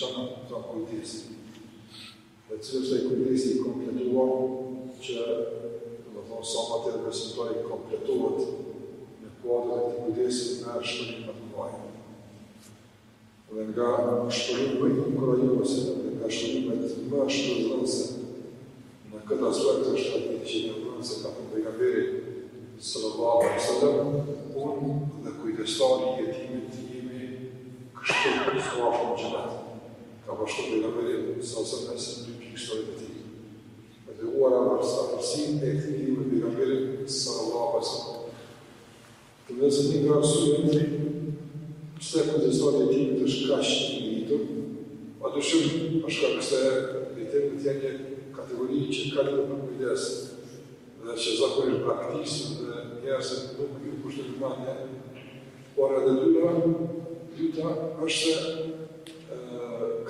diçka në të kujdesi. Dhe të cilë se i kujdesi i kompletuar që në thonë sa më të reprezentoj kompletuar në kuadrë të kujdesi në shpërin për të vajnë. Dhe nga shpërin më i në kërajuese, jo, dhe nga shpërin më të më në këtë aspekt është atë një në vërënëse ka për pejgamberi sëllëvabë e unë dhe kujdestari jetimit të jemi kështë të kështë ka pashtu për nëmëri e Musa ose mesin një pikështore të ti. E dhe uara në rësta përsin e këtë një me pikëmëri sallallahu a sallam. Të nëse një nga rësu e nëri, qëte për të zonë e ti të shkash të një një a të shumë është ka përse e të të të të një kategori që ka në kujdes dhe që zakonin praktisë dhe njerëse nuk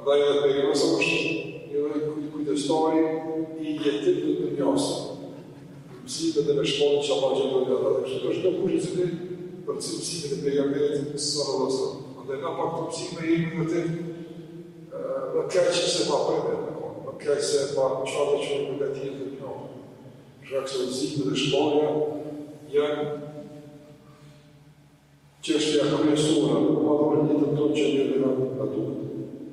Andaj edhe pejgamberi është një lloj kujdestori i jetës së dunjës. Si të dhe me shkollë që apa që për një dhe dhe kështë është në kushë të të për cilësime të pejgamberit të kësësorë dhe sërë. Andaj nga pak të psime i më të në kaj që se pa përme, në kaj se pa qatë që në nga tjetë dhe një. Shrak se rëzikë dhe shkollëja janë që është jakëmjësura, në më adhërë një të tonë një dhe atë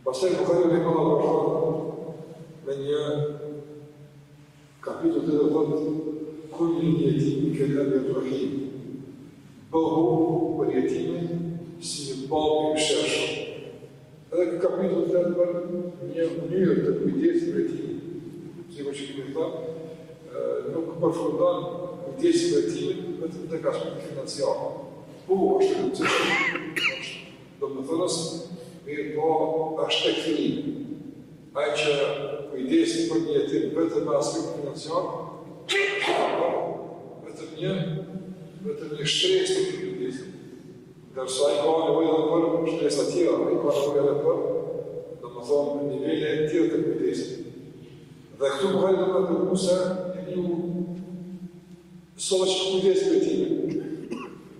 Pasaj nuk këtë dhërë dhe më me një kapitull të të dhërët, kujnë një jetimi këtë e më nërëshimë, bëhu për jetimi si një balë një shërshë. Edhe kapitull të të dhërët, një u njërë të kujtjes për jetimi, si më që kimi të dhërë, nuk përfundan kujtjes për jetimi, vetë në të kashmë të financiarë. po është të kujtjes për do më thërësëm mirë po është të këfinimi. Aj që kujdesin për një jetim vetëm aspekt financiar, vetëm një, vetëm një shtres të kujdesin. Dërsa i ka një vojë dhe për shtres atyra, i ka një vojë dhe për, dhe më thonë, një nivele e tjë të kujdesin. Dhe këtu më hajtë në të e një u që kujdes për tine.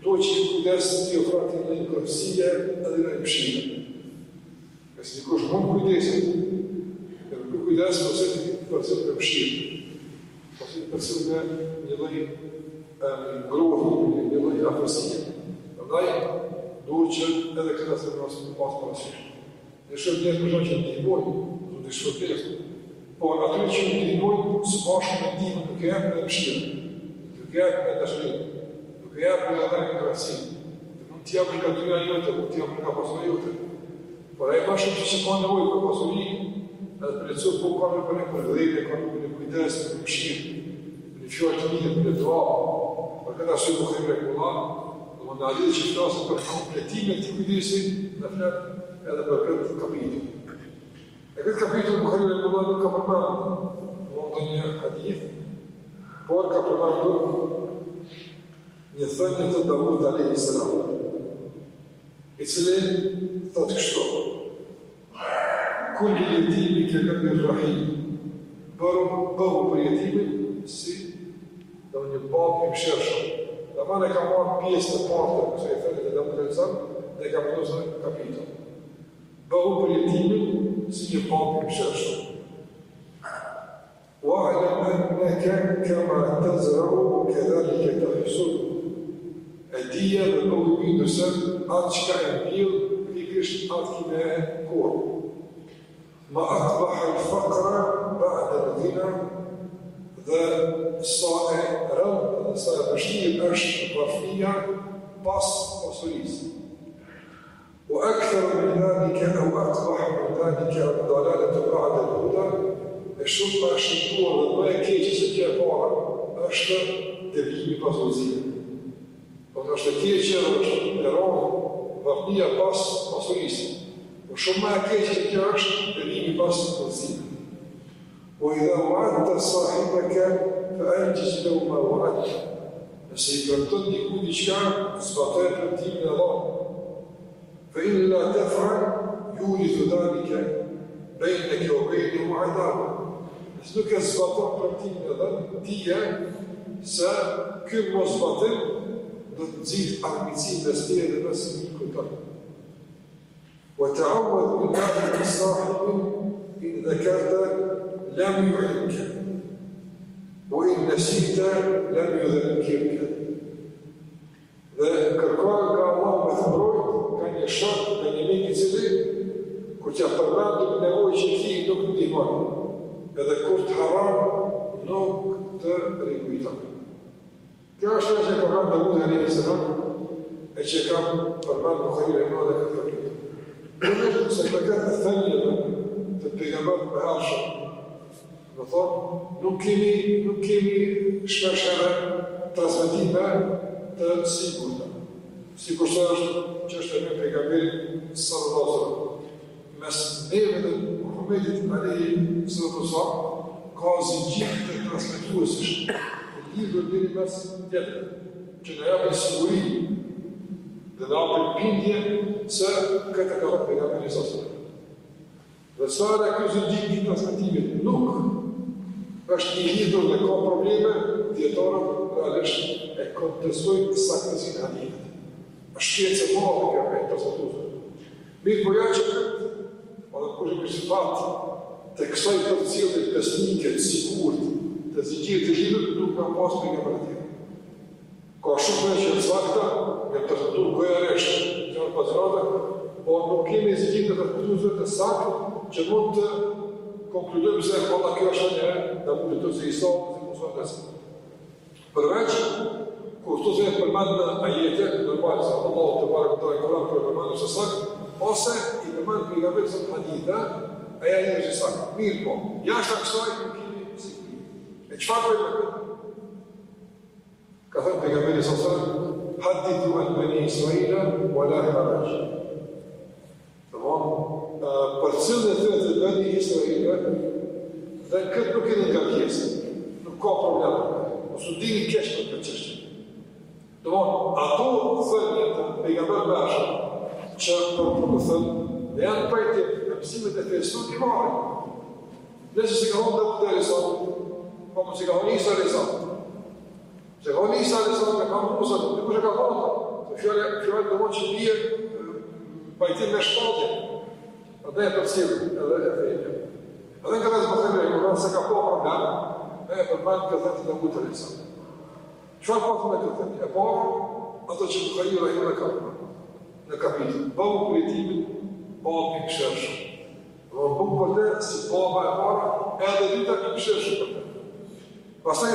To kujdes të një në një kërësia në një E si dikosh mund kujdesit, e në kuj kujdes përse të një për të përshirë, përse të përse në një lëj grohë, një një lëj afërsie. Përndaj, duhet që edhe këta se në nësë në pasë përësishë. Në shëmë njërë përshën që në të imoj, në të shërpjes, por atër që në të imoj, së pashë në në të kërë me të përshirë, në të kërë me të shërë, në të kërë me të por ai bash të shikon nevojë për pasuri, atë prezu po ka për një kurdhëri të kanë një kujdes për pshin. Në çfarë të mirë për dua, por këta si po kemi rregullar, do të ndajë të shitosë për kompletimin e kujdesit, në fakt edhe për këtë kapitull. E këtë kapitull më kërë e mëllat nuk ka përmanë Më të një hadith Por ka përmanë të Një thënjë të Davud Alehi Sallam E cilë thotë kështë Kull i jetimi ke këtë një rrahim. Bërë bëhu për jetimi, si dhe një bab një pëshërshë. Dhe ma ka marë pjesë të partë të e fërët e dhe më të dhe ka përdo zërë në kapitët. Bëhu për jetimi, si një bab një pëshërshë. Wa ala me ne ke këma të zërë, o ke dhe një ke të hësur. E dhije dhe bëhu i nësër, atë që ka e pjilë, i kështë atë kime e korë ma atbaha në fakra, ma atë në dhina, dhe sa e rëmë, sa e përshimit është në përfija, pas posurisë. U ektër më në dhalike, u atbaha më në dhalike, u dalale të pra dhe dhuda, e shumë më është të kuar dhe më e keqë se tje e është të vijimi pas vëzirë. Po të është të tje që e po rëmë, dhe rëmë, وشما كيش كيش بني بس بسيط وإذا وعدت صاحبك فأنجز له ما وعدت بس يبرتون دي كود شعر سبطان رتين الله فإن لا تفعل يولد ذلك بينك وبينه عذاب بس لك سبطان رتين الله دي سا كم وسبطان دون زيد أرميسين بس دي بس ميكو وتعوذ بالله من صاحب إن ذكرت لم يعدك وإن نسيت لم يذكرك Dhe kërkojnë nga Allah me thëmërojt, ka një shok, ka një mik i cili, kur që përmendur nevoj që ti nuk të ndihmon, edhe kur të haram nuk të rikujton. Kjo është e që përmend dhe mund e një sëllëm, e që kam përmend më kërire në dhe këtë nuk se të këtë të thëmjëve të pejëmërë për ashtë, thonë, nuk kemi, nuk kemi shpeshere të të sigurëtë. Si kërësë është që është e një pejëmërë së rëdozërë. Mes neve të kërëmetit në lehi së ka zi gjithë të transmetuësishë, të gjithë dhe dhe mes dhe dhe dhe dhe dhe dhe dhe dhe apër bindje se këtë e këtë e këtë e këtë e këtë e këtë e këtë e këtë e këtë e këtë është një lidur dhe ka probleme, djetarët në sakrësit e hadithet. është qenë për po këtë e këtë e këtë e këtë e këtë e këtë e këtë e këtë e të kësoj të cilët e pesnike që sigurët të zikirë të lidur, nuk në të tjera ka shumë që të sakta, e përdu kërështë që në po nuk kemi zhjitë të përduzët e sakta, që mund të konkludojmë se kolla kjo është një e, të të zhjitë të zhjitë të Përveç, kur të zhjitë përmend në ajete, në palë se të parë këtë e se sakta, ose i përmend për i gabet se të hadita, aja i në zhjitë sakta. Mirë po, jashtë aksoj, nuk kemi zhjitë. E qëfar për e Ka thënë për gëmëri së sërë, hadit të alë bëni i wa la i barajë. për cilën të të bëni i dhe këtë nuk e në nga kjesë, nuk ka problemë, o së di në keshë për këtë qështë. Dhe ato të thënë një të që për për të thënë, dhe janë për të përësimit e fërës të i të të të ka të të të të të të të të të Se ka unisa dhe sa të kam rusa, të një përshë ka fatë. Po. Se fjole të do që bje pajti me shtatje. A dhe e të cilë, e dhe e dhe A dhe në këtë të përshëmë po e një se ka po për nga, po dhe e për këtë të dëmë të mutër Qëa e fatë me të të të të të të të të të të të të të të të të të të në bukë për te si të e për e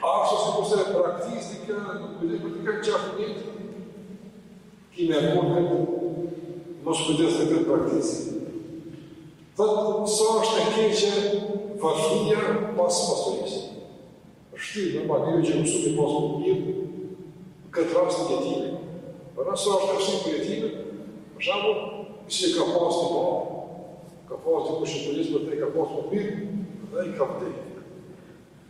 Aksa si përse e praktistika, nuk përde për të kanë qafë njëtë, kime e mërën, nështë përgjës në këtë praktisit. Thëtë, sa është e keqe vërfinja pas pasurisë. Shtyrë, në pa njëve që nësë të pasur një, mirë këtë rast në jetime. Për në sa është kërshim për jetime, për shambo, ishë ka pas të pa, ka pas të kushë të për të i ka pas të mirë, dhe i ka pëtejnë.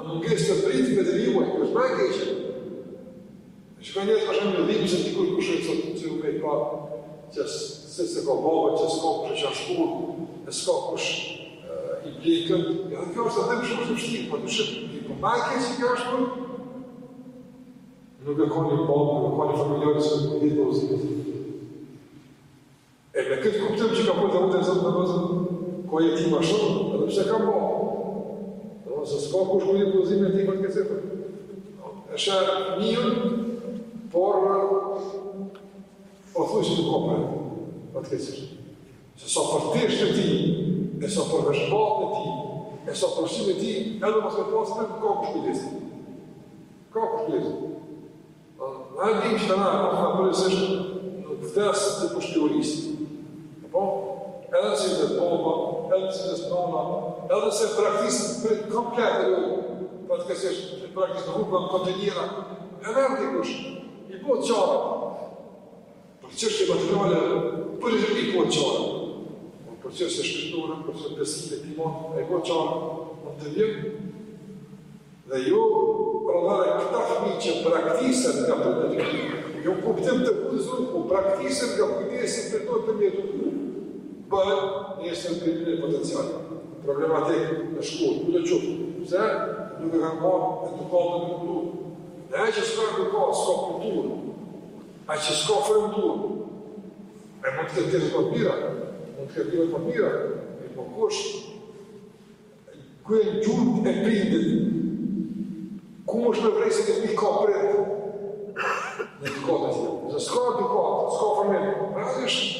A nuk e së pritë me të riuaj, për shpër e keqë. Në që ka njerë të shumë në dhimë, se të kërë kushe të të u mejtë pa, që se se ka bëve, që se ka kushe që ashtë punë, e se ka kushe i blikën. E në kjo është po të dhe më shumë të shtimë, për më e keqë i kërë nuk e ka një bëndë, nuk e ka një familjarë, se nuk e ditë në zhëtë. E me këtë kuptim që ka pojtë të rëtë e zëtë në ko e ti ma shumë, edhe pëse ka ose s'ka kush kujtë kuzime ti për të këtë cifrë. Esha mirë, por o thuj që të kopë për të këtë Se sa për të ti, e sa për vëshbatë ti, e sa për shqime ti, edhe mos me pasë me ka kush kujtësi. Ka kush kujtësi. Në e dim që të na, për e sështë në vdesë të po, si të të të të të të të të të të të të të të të të të të edhe se nësë nëma, edhe se praktisë komplete u, për po të kësë është praktisë në hukë, në kontenjera, e mërë të kush, i po të qarë, për që është i materiale, për i të i po të qarë, për që është e për që besit e timon, e po të qarë, në të vjëmë, dhe ju, jo, rëndare, këta fmi që praktisën nga për të vjëmë, ju jo kuptim të buzën, ku po praktisën nga kujtesi për të të mjetu bëhet njësë në kërinë e potencialë, problematikë në shkurë, ku të qëtë, pëse nuk e kanë bërë edukatë në kulturë. Dhe e që s'ka edukatë, s'ka kulturë, a që s'ka frënturë, e mund të këtë të papira, mund të këtë të papira, e po kështë, ku e në e pindit, ku më është me se këtë një ka prejtë, në edukatë e të të të të të të të të të të të të të të të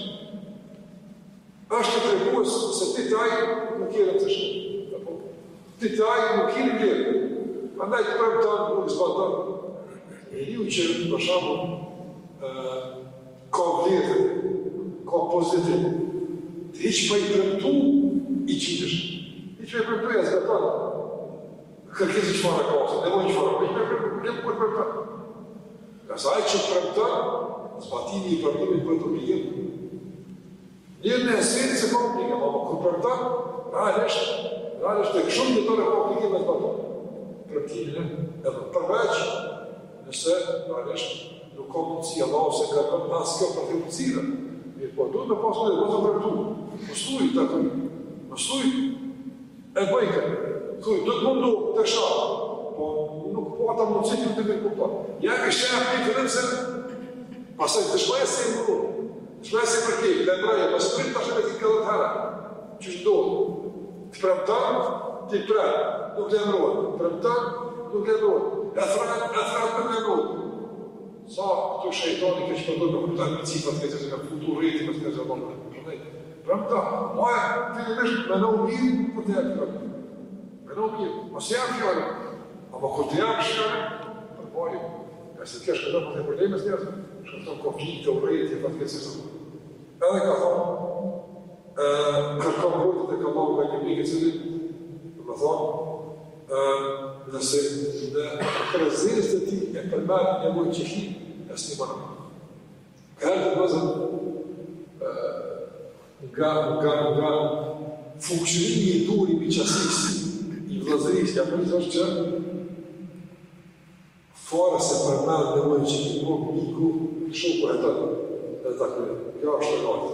është të treguës se ti taj nuk jene të shumë. Ti taj nuk jene vjerë. Andaj të prëmë tonë, nuk zba tonë. E ju që, për shumë, ka vjetër, ka pozitër, ti që pa i prëmëtu, i qitësh. I që i prëmëtu e zga tonë. Kërkiz i qëfarë kaosë, ne mojnë qëfarë, me që prëmëtu, me që prëmëtu. Kasaj që prëmëtu, zbatimi i prëmëtu, me prëmëtu, me prëmëtu, me prëmëtu, Lirë në esenë se komplike, po kërëta, rralesh, rralesh të këshumë një tërë komplike me të bërë. Për t'ilën edhe përveç, nëse rralesh nuk komë të cilë, ose ka të nësë kjo për të të cilën. Mirë, po duhet me pasë në e vëzë për të mësuj të të mësuj e bëjke, kuj, duhet mundu të shatë, po nuk po ata mundësit të të me kuptat. e aftë i të rëndëse, pasaj të shmajë Shkaj se për ti, dhe mraje, pas të rritë pashe me ti këllët hara, që që do, të premëtan, ti prej, nuk të emrojë, të premëtan, nuk të emrojë, e thratë, e thratë për me emrojë. Sa që përdojnë për këtë në cipat, këtë ka futur të këtë ti në nëshë, me në umirë, për të jetë po, fjallë, me në umirë, ose jam apo këtë jam fjallë, Nëse ti është këtë në probleme, së njërë, është këtë në konflikt, të urejtje, të atë këtë Edhe ka thonë, ka thonë vojtë dhe ka lagu me një mikë cili, të më thonë, nëse në kërëzirës të ti e përmer një mojë qëshi, e së një më në më. Ka e të vëzën, nga, nga, nga, një të është që, fare se për mërë dhe mërë që ti mërë miku, shumë për e të të të kërë, kjo është të kërë.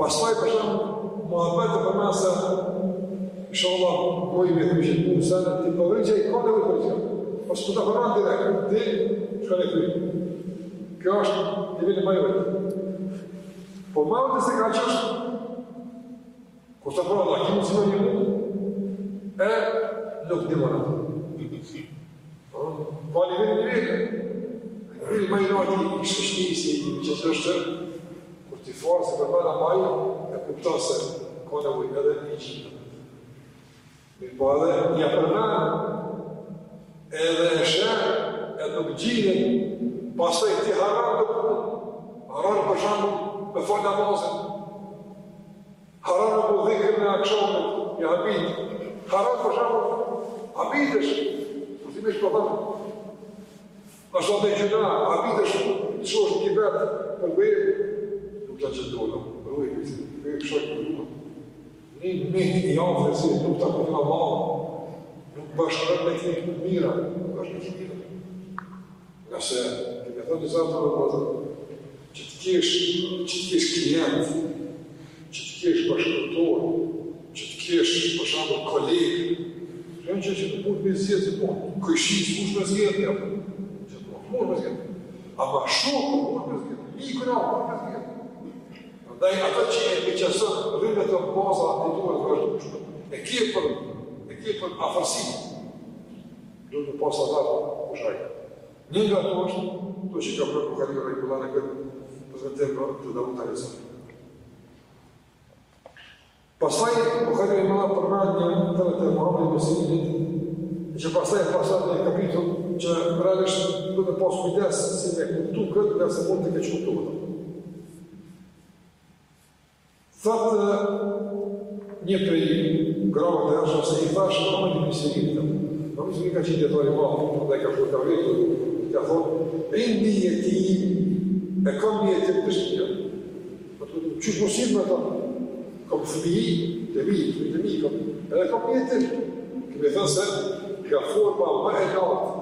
Pasaj për shumë, më dhe për të për mërë se, isha Allah, koj me të mëshin ti përgjë po i kone vëjtë përgjë, pas po të të përgjë dhe kërë ti, që në kërë. Kjo është, ti vini majë vëjtë. Po mërë të se ka ku kur të përgjë, Allah, ki mësë më një Bani vetë një vetë. në i bëjnë ati ti kështë të shtijë si i që të është tërë, kur t'i forë se përbër në e kuptan se ka në vëjnë edhe një qitë. Mi po edhe një përna, edhe e shërë, edhe nuk gjinë, pasë e këti haran të përbër, haran për përshamë me falë në mëzë, haran të po me akshonë, një habitë, haran për përshamë, habitë është, Pasot të gjyna, a ti të shumë, që është një vetë, për bëjë, nuk të gjendona, për bëjë, për bëjë, për bëjë, për bëjë, një mitë i afe, si nuk të kërë në nuk bashkërën me të një mira, nuk është një mira. Nga se, e me të kesh, që të kesh klient, që të kesh bashkërëtor, që të kesh, për kolegë, që në që që të punë me zjetë, po, mund të zgjidhë. Apo shumë mund të zgjidhë. Ikun apo mund të zgjidhë. Prandaj ato që e biçësot rrymë të poza të duhet të vazhdojmë kështu. Ekipën, ekipën afërsi. Do të poza vazhdo po ushaj. Një nga to është to që ka për kukali regulare këtë për të da unë të rizëm. Pasaj, Bukhari Rimala përmën një një të të mëramë i mësini një të që që realisht duhet të pas kujdes si me kuptu këtë nga se mund të keq kuptu këtë. Thatë një prej grave të jashtë ose i thashë, në një një një një ka qitë jetori ma, dhe ka shumë ka vritë, ka thonë, e ndi e ti, e kam një jetë të shpia. Në të që shumë si me ta, kam fëmi, të mi, të mi, të mi, kam, edhe kam një jetë e thënë se, ka forma më e lartë,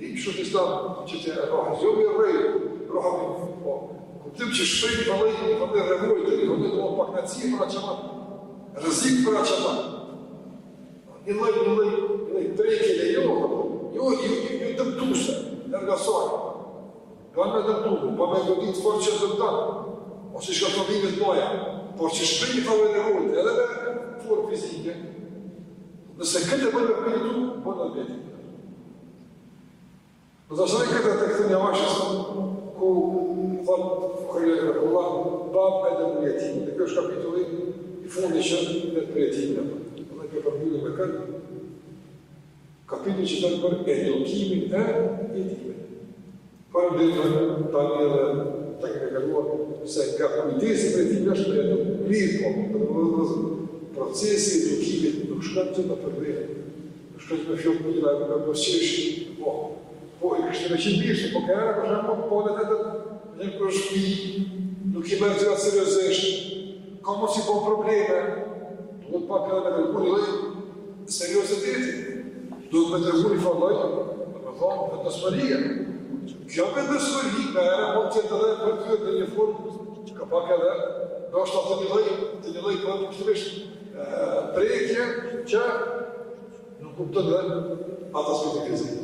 І що ти став вчити рога? Зьоби рибу, рога Тим чи шпинь малий, вони ревують, вони думали, пак на ці врачама, разів врачама. І лей, не лей, не лей, трекеля, його, його, його демтуся, нергасоня. Його не демтуку, бо ми тоді творче демтан. Ось що тобі відноя. Творче шпинь малий ревують, але не твор фізійне. Не секрете мене прийду, бо на дитина. Përsa shënë këtë të këtë një amashës, ku thotë kërëllë e Allah, babë me dhe më jetimë, dhe kjo është kapitulli i fundi që dhe të jetimë. Dhe kjo përbjullë me këtë, kapitulli që të për edukimin e jetimë. Parë dhe të të të një dhe të këtë kërëllë, se ka kujtesi për jetimë është të përbjullë dhe procesi edukimit, nuk shkatë të të përbjullë, nuk shkatë të përbjullë, nuk Po, i kështë në qimë bishë, po kërëra po shëmë, po në po, të të një për shpi, nuk i mërë të gjatë seriosishtë, ka mos si po probleme, nuk të pa kërë me nukur i dojë, në seriositeti, nuk me të regur i falloj, në me thonë, për të smërija. Kjo për të smërji, me ere, po të të dhe për të të një furë, që ka pak e do është të një dojë, të një dojë, për të një të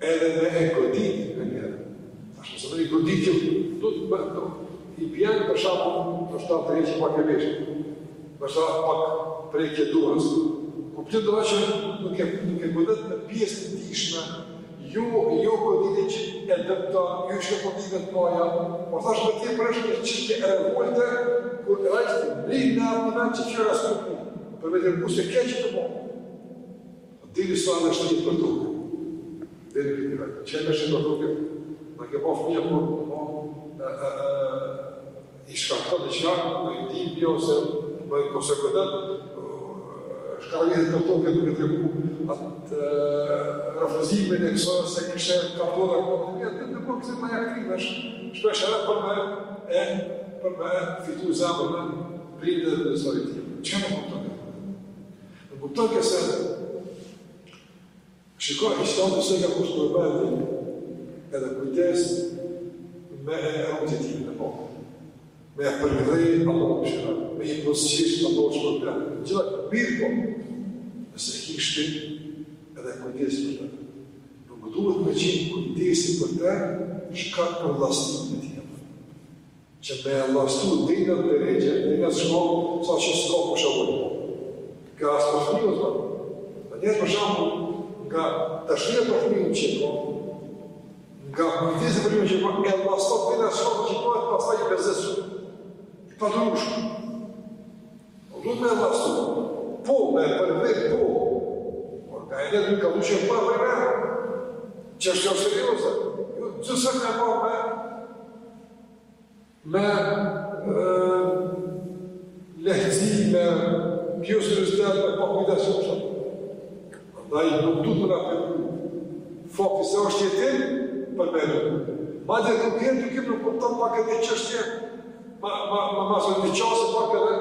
edhe dhe e godit në njerë. Ashtë nëse dhe i godit ju, du të bërë do. I pjanë për shabë, të shtabë të reqë pak e veshë, për shabë pak të reqë e duhës. Po për të dhe që nuk e, nuk e godet në pjesë të tishme, jo, jo godit e që e dëpta, jo që e godit të noja, po thash me ti për është që që e revolte, kur e rajtë të blinë në atë që që rastu ku, për vetër ku se keqë të bërë. Dili sa në deri këtë rrugë. Çe më shëndot rrugë, ma ke pa fëmija për të po, i shkakto dhe qarë, ma i ti bjo se ma i kose këtët, shkall një të toke duke të atë rafëzimin e kësore se kështë e ka të dhe këtë një, të në këtë ma ja krimë, shpesh edhe për me e për me fitu zemë me prindë të tjimë. Shikoj, i shtonë të sejka kushtë për rëbërë edhe kujtës me e rëmët e në me e përgjëri në lëmë me i mësëshë në lëmë të lëmë, që da të birë po, nëse kishtë edhe kujtës për të të të me qenë të të të të të të me të Që me të të të të të të të sa që të të të të të të të të ka të shkjetë po të një qikë. Ka vizëm rrën që po, po, pak po me atë lasët, me që pojëtë pasaj e përsesu. Këtë patrushë. Lëtë me atë lasët. Po me, me përvekë po. Ka e nëtë nuk e luqën për papër me, që është një shkjërësër. Qësën me papër me, me eh, lehti, me pjësë për sështërën, me papër me nësëm dhe i nuk du të nga përku. se është jetin, për me nuk. Ma dhe të kërë të kërë nuk përta pak e një qështje, ma, ma, ma, ma, qasë pak e dhe,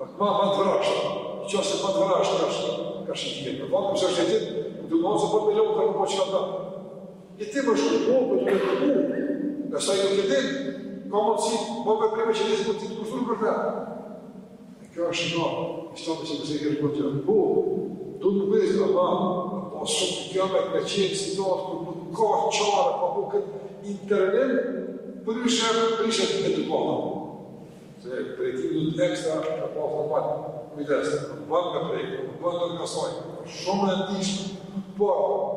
ma, ma të vrashtë, një qasë pa të vrashtë, ka është, ka është jetin. Për se është jetin, du në nëse për milion të rëmë po që ka po për prime që njështë më të po, kushtur për te. Kjo është shumë, i shtë të që më se i kërë për të të të të të të të të të të të të të të të do të bëjë të ama, po shumë të kjame të qenë si po do atë, po të ka qare, po po këtë intervjen, për ishe, për ishe të këtë pohë. Se për e ti du të ekstra, ka po format, kujdes, në bëndë nga prejkë, në bëndë nga sojkë, shumë në tishtë, po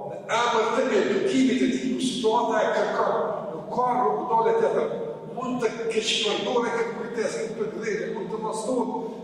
në emër të e dukimit e ti, në situata e kërkër, në kërë rukëtore të të të të të të të të të të të të të të të të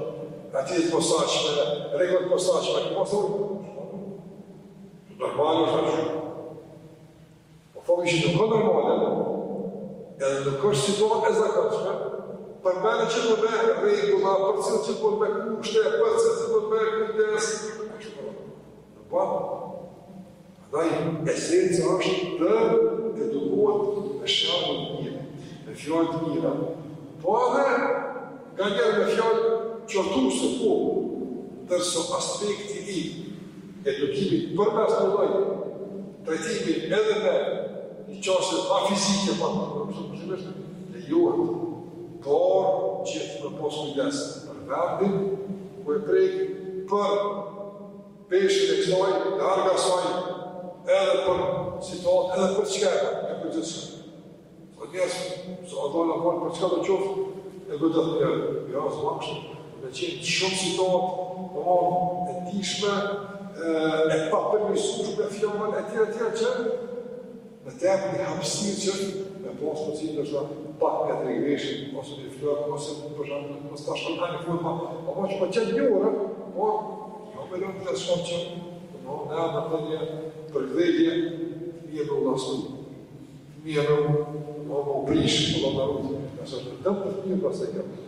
ati një posaqme, reglët posaqme. Aki po sa ujtë, në është në gjithë. Po fëmë që të këtë nërmale, edhe të kështë situa e zakatës, për po me që të me regula, për që të të përme kushte, për që të të përme kutese, a i shkronë. Në ba? Ata është të edumon e shkronë të njërë. E shkronë të njërë. Po edhe, qërtu se po, tërso aspekti i e të kimi për me asë nëllojnë, tretimi edhe me një qasë pa fizike pa të përpësën për shumësht, dhe johën të orë që e të posë një lesë për me ku e prejkë për peshën e kësojnë, dhe edhe për situatë, edhe për qëka e për të qëtë qëtë qëtë qëtë qëtë qëtë qëtë qëtë të qëtë qëtë qëtë qëtë qëtë me qenë shumë si to, e tishme, e pa përmërsu shumë e fjomën, e tjera tjera që, në temë në hapsirë që, me posë të cilë është pak me të regreshin, ose me fjërë, ose të përshamë, ose ta shumë ka një fjërë, o po që po qenë një orë, po, jo me lëmë të shumë që, të në në në të një përgdhelje, një në nësë, një në në në në në në në në më në në në të në në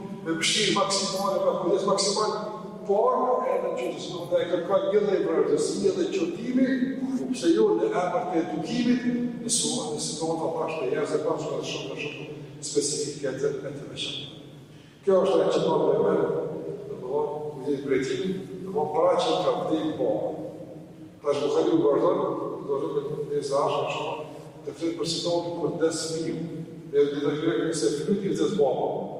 me pështirë maksimale, me kujtës maksimale, por e në qëtës dhe e kërkaj një dhe i vërëtësi, një dhe qëtimi, përse jo në emër të edukimit, në sumë, në sitonë të pashtë të jazë, e pashtë të shumë, në shumë, specifikë të të të të të të të të të të të të të të të do të të të të po, të të të të të të të të të të